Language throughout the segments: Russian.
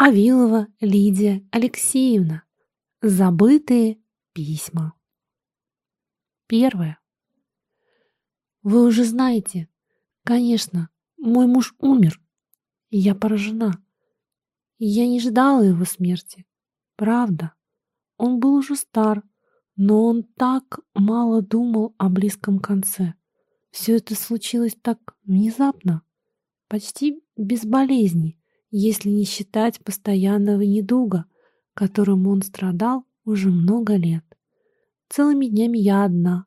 Авилова Лидия Алексеевна. Забытые письма. Первое. Вы уже знаете, конечно, мой муж умер, я поражена. Я не ждала его смерти. Правда. Он был уже стар, но он так мало думал о близком конце. Все это случилось так внезапно, почти без болезней, если не считать постоянного недуга, которым он страдал уже много лет. Целыми днями я одна.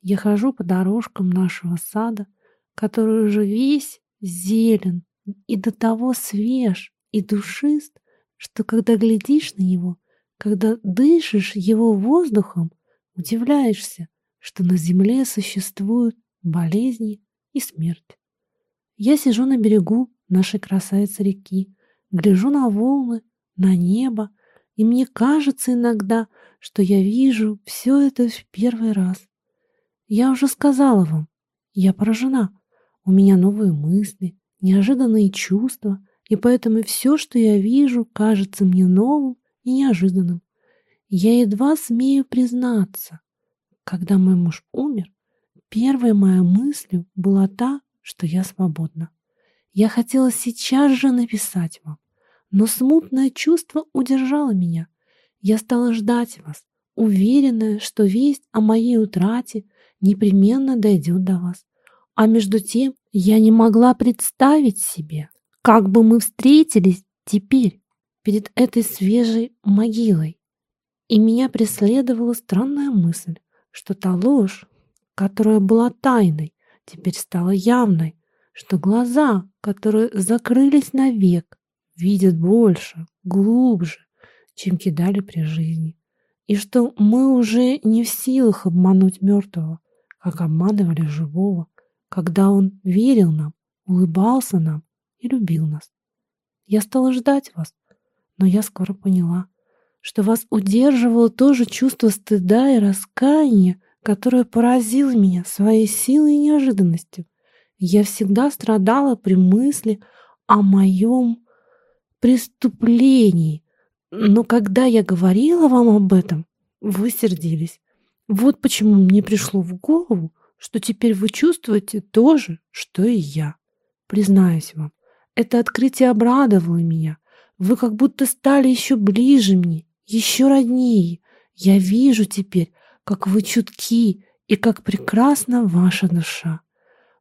Я хожу по дорожкам нашего сада, который уже весь зелен и до того свеж и душист, что когда глядишь на него, когда дышишь его воздухом, удивляешься, что на земле существуют болезни и смерть. Я сижу на берегу нашей красавицы реки, гляжу на волны, на небо, и мне кажется иногда, что я вижу все это в первый раз. Я уже сказала вам, я поражена. У меня новые мысли, неожиданные чувства, и поэтому все, что я вижу, кажется мне новым и неожиданным. Я едва смею признаться. Когда мой муж умер, первая моя мысль была та, что я свободна. Я хотела сейчас же написать вам, но смутное чувство удержало меня. Я стала ждать вас, уверенная, что весть о моей утрате непременно дойдет до вас. А между тем я не могла представить себе, как бы мы встретились теперь перед этой свежей могилой. И меня преследовала странная мысль, что та ложь, которая была тайной, теперь стала явной, что глаза, которые закрылись навек, видят больше, глубже, чем кидали при жизни, и что мы уже не в силах обмануть мертвого, как обманывали живого, когда он верил нам, улыбался нам и любил нас. Я стала ждать вас, но я скоро поняла, что вас удерживало то же чувство стыда и раскаяния, которое поразило меня своей силой и неожиданностью. Я всегда страдала при мысли о моем преступлении, но когда я говорила вам об этом, вы сердились. Вот почему мне пришло в голову, что теперь вы чувствуете то же, что и я. Признаюсь вам, это открытие обрадовало меня. Вы как будто стали еще ближе мне, еще роднее. Я вижу теперь, как вы чутки и как прекрасна ваша душа.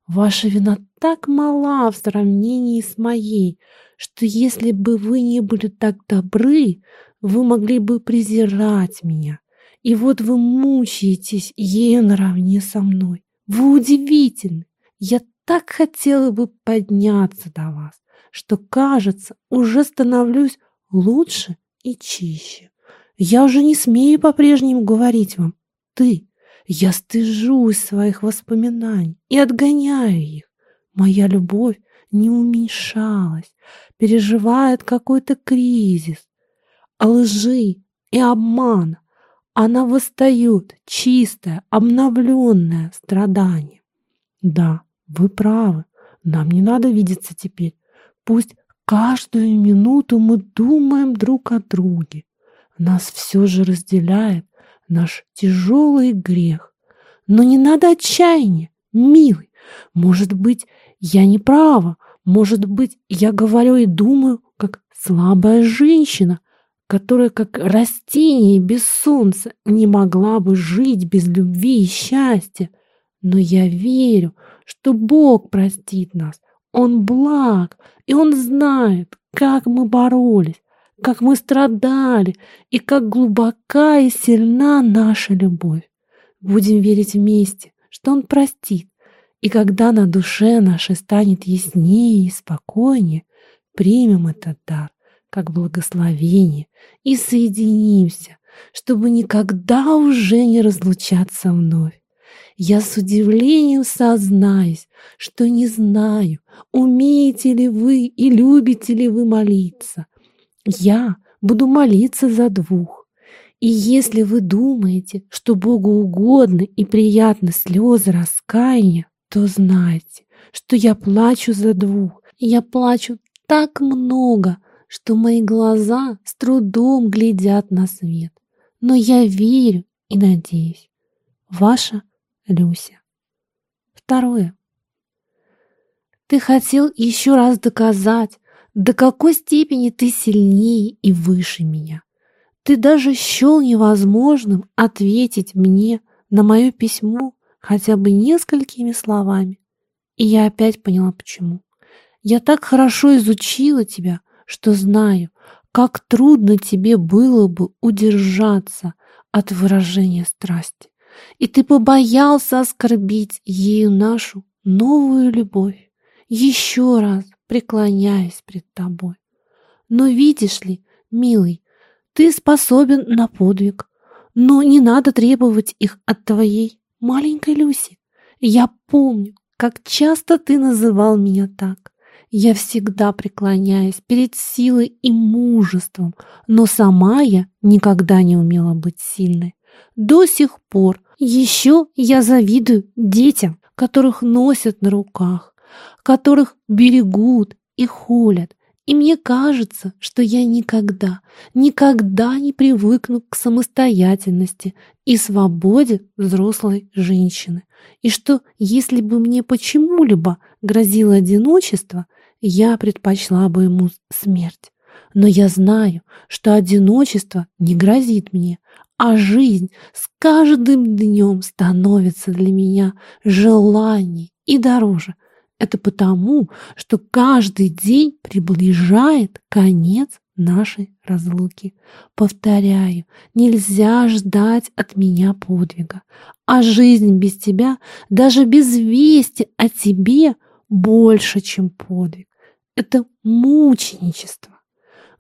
Ваша вина так мала в сравнении с моей, что если бы вы не были так добры, вы могли бы презирать меня. И вот вы мучаетесь ею наравне со мной. Вы удивительны. Я так хотела бы подняться до вас, что, кажется, уже становлюсь лучше и чище. Я уже не смею по-прежнему говорить вам «ты», я стыжусь своих воспоминаний и отгоняю их. Моя любовь не уменьшалась, переживает какой-то кризис. А лжи и обман она восстает, чистое, обновленное страдание. Да, вы правы, нам не надо видеться теперь. Пусть каждую минуту мы думаем друг о друге. Нас все же разделяет наш тяжелый грех. Но не надо отчаяния, милый. Может быть, я не права. Может быть, я говорю и думаю, как слабая женщина, которая, как растение без солнца, не могла бы жить без любви и счастья. Но я верю, что Бог простит нас. Он благ, и Он знает, как мы боролись, как мы страдали и как глубока и сильна наша любовь. Будем верить вместе, что Он простит, и когда на душе нашей станет яснее и спокойнее, примем этот дар как благословение и соединимся, чтобы никогда уже не разлучаться вновь. Я с удивлением сознаюсь, что не знаю, умеете ли вы и любите ли вы молиться, я буду молиться за двух. И если вы думаете, что Богу угодно и приятны слезы раскаяния, то знайте, что я плачу за двух. Я плачу так много, что мои глаза с трудом глядят на свет. Но я верю и надеюсь. Ваша Люся. Второе. Ты хотел еще раз доказать, до какой степени ты сильнее и выше меня. Ты даже счел невозможным ответить мне на мое письмо хотя бы несколькими словами. И я опять поняла, почему. Я так хорошо изучила тебя, что знаю, как трудно тебе было бы удержаться от выражения страсти. И ты побоялся оскорбить ею нашу новую любовь, еще раз преклоняясь пред тобой. Но видишь ли, милый, ты способен на подвиг, но не надо требовать их от твоей маленькой Люси. Я помню, как часто ты называл меня так. Я всегда преклоняюсь перед силой и мужеством, но сама я никогда не умела быть сильной. До сих пор еще я завидую детям, которых носят на руках, которых берегут и холят. И мне кажется, что я никогда, никогда не привыкну к самостоятельности и свободе взрослой женщины. И что, если бы мне почему-либо грозило одиночество, я предпочла бы ему смерть. Но я знаю, что одиночество не грозит мне, а жизнь с каждым днем становится для меня желаний и дороже. Это потому, что каждый день приближает конец нашей разлуки. Повторяю, нельзя ждать от меня подвига, а жизнь без тебя, даже без вести о тебе, больше, чем подвиг. Это мученичество.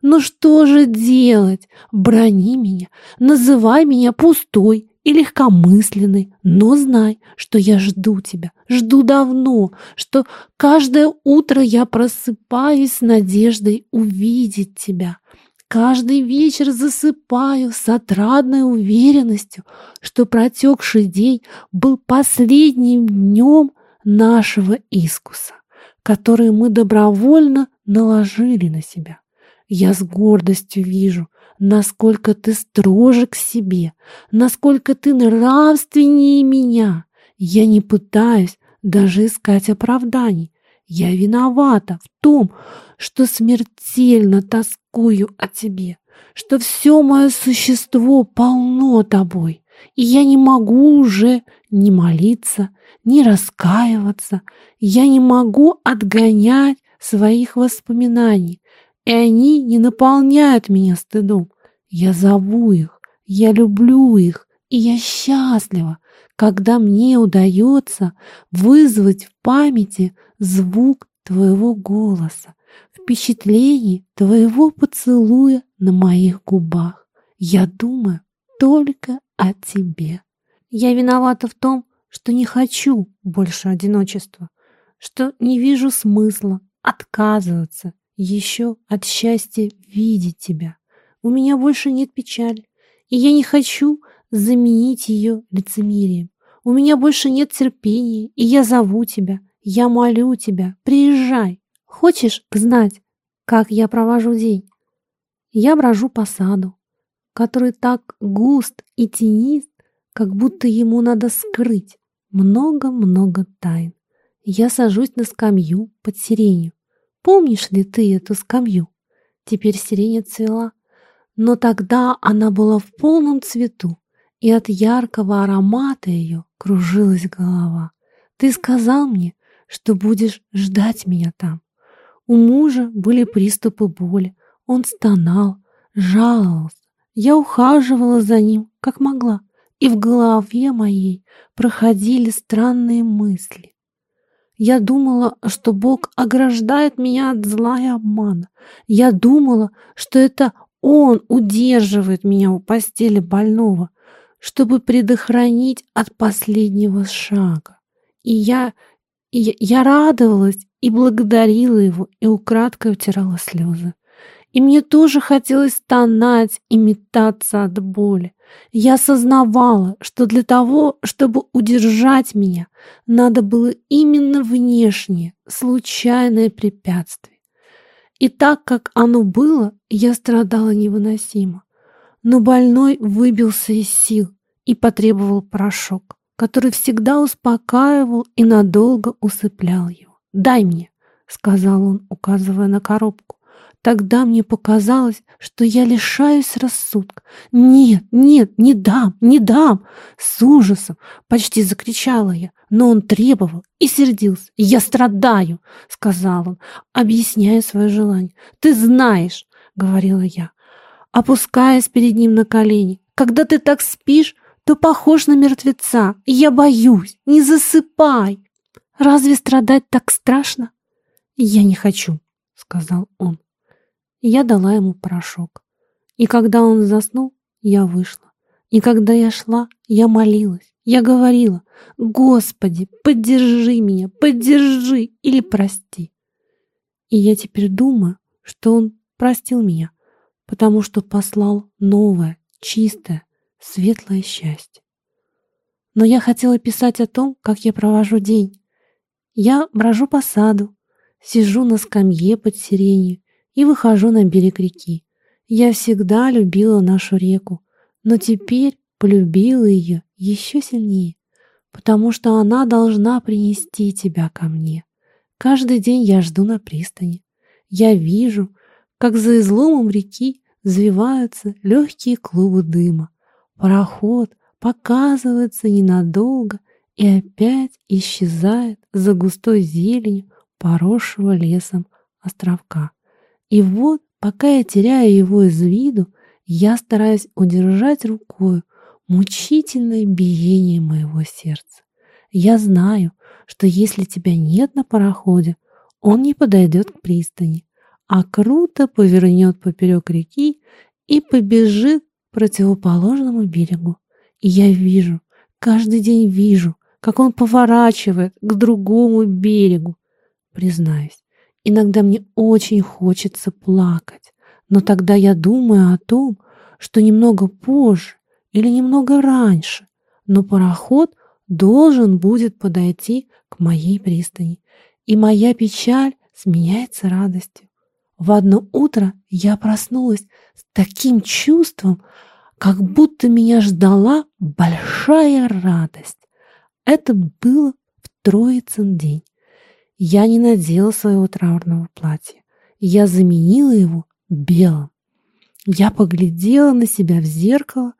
Ну что же делать? Брони меня, называй меня пустой и легкомысленной, но знай, что я жду тебя, жду давно, что каждое утро я просыпаюсь с надеждой увидеть тебя. Каждый вечер засыпаю с отрадной уверенностью, что протекший день был последним днем нашего искуса, который мы добровольно наложили на себя. Я с гордостью вижу, насколько ты строже к себе, насколько ты нравственнее меня. Я не пытаюсь даже искать оправданий. Я виновата в том, что смертельно тоскую о тебе, что все мое существо полно тобой, и я не могу уже ни молиться, ни раскаиваться, я не могу отгонять своих воспоминаний, и они не наполняют меня стыдом. Я зову их, я люблю их, и я счастлива, когда мне удается вызвать в памяти звук твоего голоса, впечатление твоего поцелуя на моих губах. Я думаю только о тебе. Я виновата в том, что не хочу больше одиночества, что не вижу смысла отказываться еще от счастья видеть тебя. У меня больше нет печали, и я не хочу заменить ее лицемерием. У меня больше нет терпения, и я зову тебя, я молю тебя, приезжай. Хочешь знать, как я провожу день? Я брожу по саду, который так густ и тенист, как будто ему надо скрыть много-много тайн. Я сажусь на скамью под сиренью, Помнишь ли ты эту скамью? Теперь сирень цвела, но тогда она была в полном цвету, и от яркого аромата ее кружилась голова. Ты сказал мне, что будешь ждать меня там. У мужа были приступы боли, он стонал, жаловался. Я ухаживала за ним, как могла, и в голове моей проходили странные мысли. Я думала, что Бог ограждает меня от зла и обмана. Я думала, что это Он удерживает меня у постели больного, чтобы предохранить от последнего шага. И я, и я радовалась и благодарила Его, и украдкой утирала слезы. И мне тоже хотелось стонать и метаться от боли. Я осознавала, что для того, чтобы удержать меня, надо было именно внешнее, случайное препятствие. И так, как оно было, я страдала невыносимо. Но больной выбился из сил и потребовал порошок, который всегда успокаивал и надолго усыплял его. «Дай мне», — сказал он, указывая на коробку. Тогда мне показалось, что я лишаюсь рассудка. «Нет, нет, не дам, не дам!» С ужасом почти закричала я, но он требовал и сердился. «Я страдаю!» — сказал он, объясняя свое желание. «Ты знаешь!» — говорила я, опускаясь перед ним на колени. «Когда ты так спишь, то похож на мертвеца. Я боюсь, не засыпай!» «Разве страдать так страшно?» «Я не хочу», — сказал он. Я дала ему порошок. И когда он заснул, я вышла. И когда я шла, я молилась. Я говорила, «Господи, поддержи меня, поддержи или прости». И я теперь думаю, что он простил меня, потому что послал новое, чистое, светлое счастье. Но я хотела писать о том, как я провожу день. Я брожу по саду, сижу на скамье под сиренью и выхожу на берег реки. Я всегда любила нашу реку, но теперь полюбила ее еще сильнее, потому что она должна принести тебя ко мне. Каждый день я жду на пристани. Я вижу, как за изломом реки взвиваются легкие клубы дыма. Пароход показывается ненадолго и опять исчезает за густой зеленью поросшего лесом островка. И вот, пока я теряю его из виду, я стараюсь удержать рукой мучительное биение моего сердца. Я знаю, что если тебя нет на пароходе, он не подойдет к пристани, а круто повернет поперек реки и побежит к противоположному берегу. И я вижу, каждый день вижу, как он поворачивает к другому берегу. Признаюсь, Иногда мне очень хочется плакать, но тогда я думаю о том, что немного позже или немного раньше, но пароход должен будет подойти к моей пристани, и моя печаль сменяется радостью. В одно утро я проснулась с таким чувством, как будто меня ждала большая радость. Это было в Троицын день. Я не надела своего траурного платья. Я заменила его белым. Я поглядела на себя в зеркало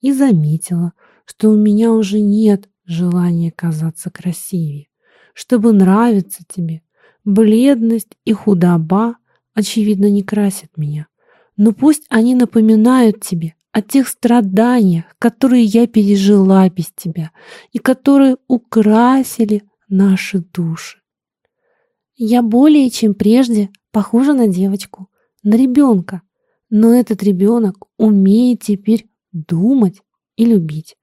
и заметила, что у меня уже нет желания казаться красивее, чтобы нравиться тебе. Бледность и худоба, очевидно, не красят меня. Но пусть они напоминают тебе о тех страданиях, которые я пережила без тебя и которые украсили наши души. Я более чем прежде похожа на девочку, на ребенка, но этот ребенок умеет теперь думать и любить.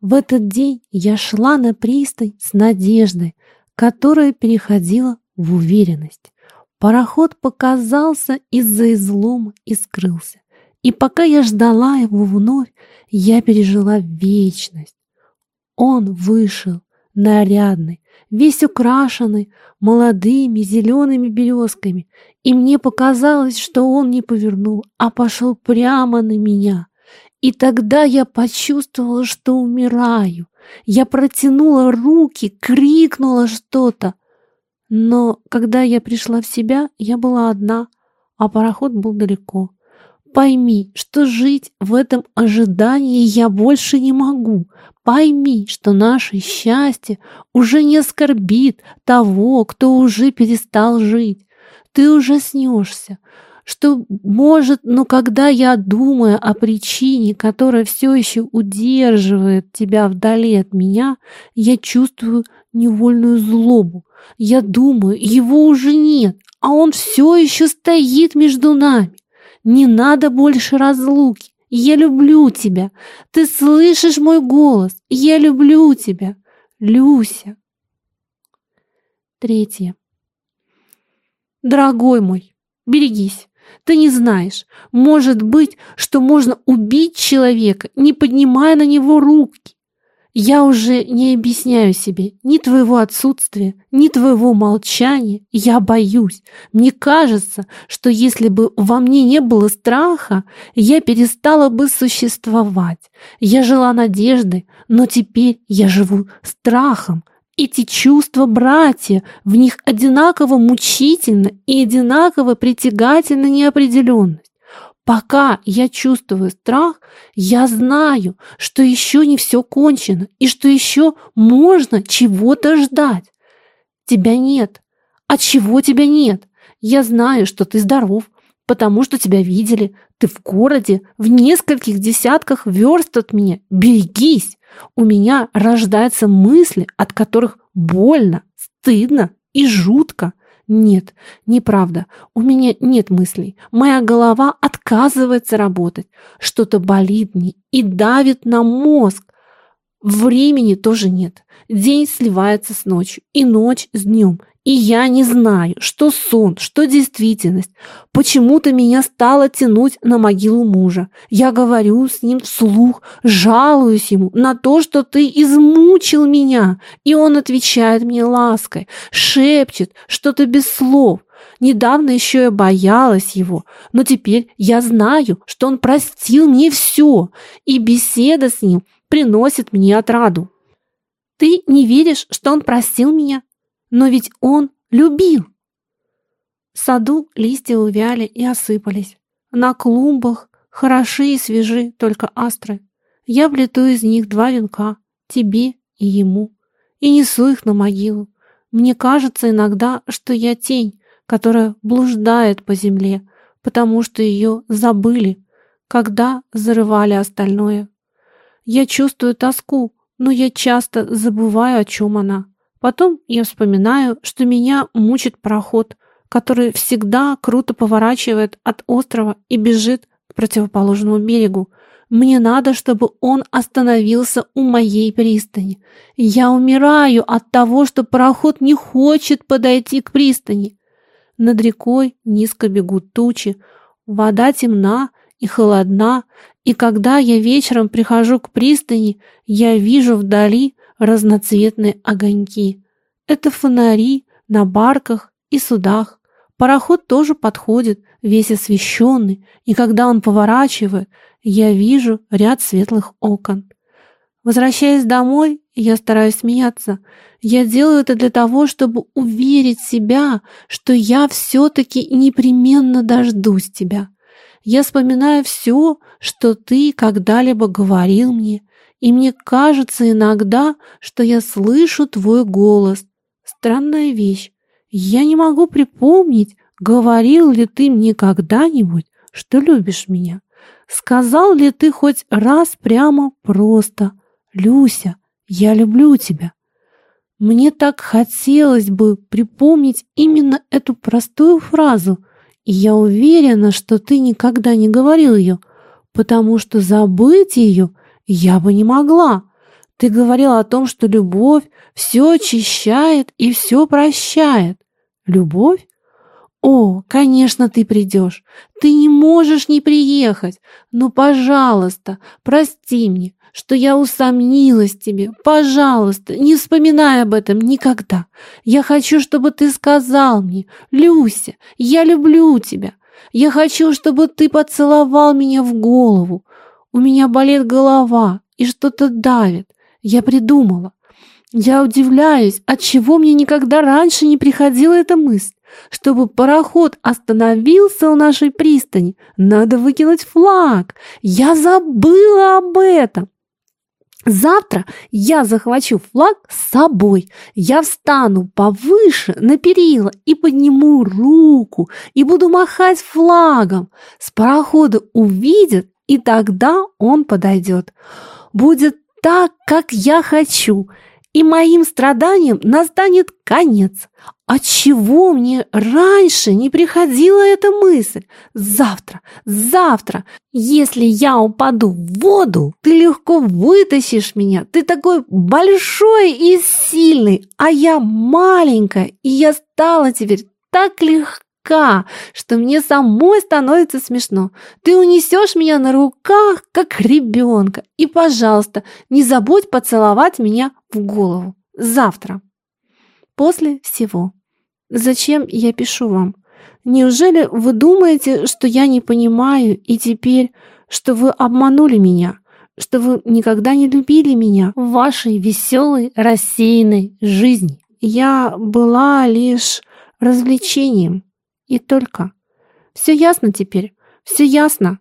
В этот день я шла на пристань с надеждой, которая переходила в уверенность. Пароход показался из-за излома и скрылся. И пока я ждала его вновь, я пережила вечность. Он вышел, нарядный, весь украшенный молодыми зелеными березками, и мне показалось, что он не повернул, а пошел прямо на меня. И тогда я почувствовала, что умираю. Я протянула руки, крикнула что-то. Но когда я пришла в себя, я была одна, а пароход был далеко. Пойми, что жить в этом ожидании я больше не могу. Пойми, что наше счастье уже не оскорбит того, кто уже перестал жить. Ты ужаснешься, что, может, но когда я думаю о причине, которая все еще удерживает тебя вдали от меня, я чувствую невольную злобу. Я думаю, его уже нет, а он все еще стоит между нами. Не надо больше разлуки. Я люблю тебя. Ты слышишь мой голос? Я люблю тебя. Люся. Третье. Дорогой мой, берегись. Ты не знаешь, может быть, что можно убить человека, не поднимая на него руки. Я уже не объясняю себе ни твоего отсутствия, ни твоего молчания. Я боюсь. Мне кажется, что если бы во мне не было страха, я перестала бы существовать. Я жила надеждой, но теперь я живу страхом. Эти чувства братья, в них одинаково мучительно и одинаково притягательна неопределенность. Пока я чувствую страх, я знаю, что еще не все кончено и что еще можно чего-то ждать. Тебя нет. А чего тебя нет? Я знаю, что ты здоров, потому что тебя видели. Ты в городе, в нескольких десятках верст от меня. Берегись! У меня рождаются мысли, от которых больно, стыдно и жутко. Нет, неправда. У меня нет мыслей. Моя голова отказывается работать. Что-то болит мне и давит на мозг. Времени тоже нет. День сливается с ночью, и ночь с днем. И я не знаю, что сон, что действительность. Почему-то меня стало тянуть на могилу мужа. Я говорю с ним вслух, жалуюсь ему на то, что ты измучил меня. И он отвечает мне лаской, шепчет что-то без слов. Недавно еще я боялась его, но теперь я знаю, что он простил мне все, и беседа с ним приносит мне отраду. Ты не веришь, что он простил меня? Но ведь он любил. В саду листья увяли и осыпались. На клумбах хороши и свежи только астры. Я плету из них два венка, тебе и ему, и несу их на могилу. Мне кажется иногда, что я тень, которая блуждает по земле, потому что ее забыли, когда зарывали остальное. Я чувствую тоску, но я часто забываю, о чем она. Потом я вспоминаю, что меня мучит пароход, который всегда круто поворачивает от острова и бежит к противоположному берегу. Мне надо, чтобы он остановился у моей пристани. Я умираю от того, что пароход не хочет подойти к пристани. Над рекой низко бегут тучи, вода темна и холодна, и когда я вечером прихожу к пристани, я вижу вдали разноцветные огоньки. Это фонари на барках и судах. Пароход тоже подходит, весь освещенный, и когда он поворачивает, я вижу ряд светлых окон. Возвращаясь домой, я стараюсь смеяться. Я делаю это для того, чтобы уверить себя, что я все-таки непременно дождусь тебя. Я вспоминаю все, что ты когда-либо говорил мне, и мне кажется иногда, что я слышу твой голос. Странная вещь. Я не могу припомнить, говорил ли ты мне когда-нибудь, что любишь меня. Сказал ли ты хоть раз прямо просто «Люся, я люблю тебя». Мне так хотелось бы припомнить именно эту простую фразу, и я уверена, что ты никогда не говорил ее, потому что забыть ее я бы не могла. Ты говорил о том, что любовь все очищает и все прощает. Любовь? О, конечно, ты придешь. Ты не можешь не приехать. Но, пожалуйста, прости мне, что я усомнилась тебе. Пожалуйста, не вспоминай об этом никогда. Я хочу, чтобы ты сказал мне, Люся, я люблю тебя. Я хочу, чтобы ты поцеловал меня в голову. У меня болит голова и что-то давит. Я придумала. Я удивляюсь, от чего мне никогда раньше не приходила эта мысль. Чтобы пароход остановился у нашей пристани, надо выкинуть флаг. Я забыла об этом. Завтра я захвачу флаг с собой. Я встану повыше на перила и подниму руку и буду махать флагом. С парохода увидят, и тогда он подойдет. Будет так, как я хочу, и моим страданиям настанет конец. Отчего мне раньше не приходила эта мысль? Завтра, завтра, если я упаду в воду, ты легко вытащишь меня. Ты такой большой и сильный, а я маленькая, и я стала теперь так легка близка, что мне самой становится смешно. Ты унесешь меня на руках, как ребенка. И, пожалуйста, не забудь поцеловать меня в голову. Завтра. После всего. Зачем я пишу вам? Неужели вы думаете, что я не понимаю и теперь, что вы обманули меня, что вы никогда не любили меня в вашей веселой, рассеянной жизни? Я была лишь развлечением. И только. Все ясно теперь, все ясно.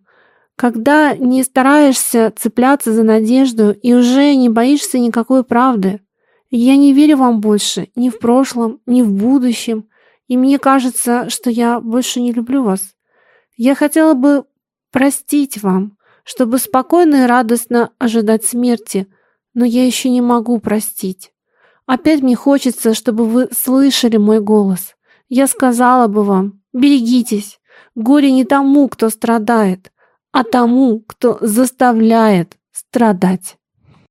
Когда не стараешься цепляться за надежду и уже не боишься никакой правды. Я не верю вам больше ни в прошлом, ни в будущем. И мне кажется, что я больше не люблю вас. Я хотела бы простить вам, чтобы спокойно и радостно ожидать смерти, но я еще не могу простить. Опять мне хочется, чтобы вы слышали мой голос. Я сказала бы вам, берегитесь. Горе не тому, кто страдает, а тому, кто заставляет страдать.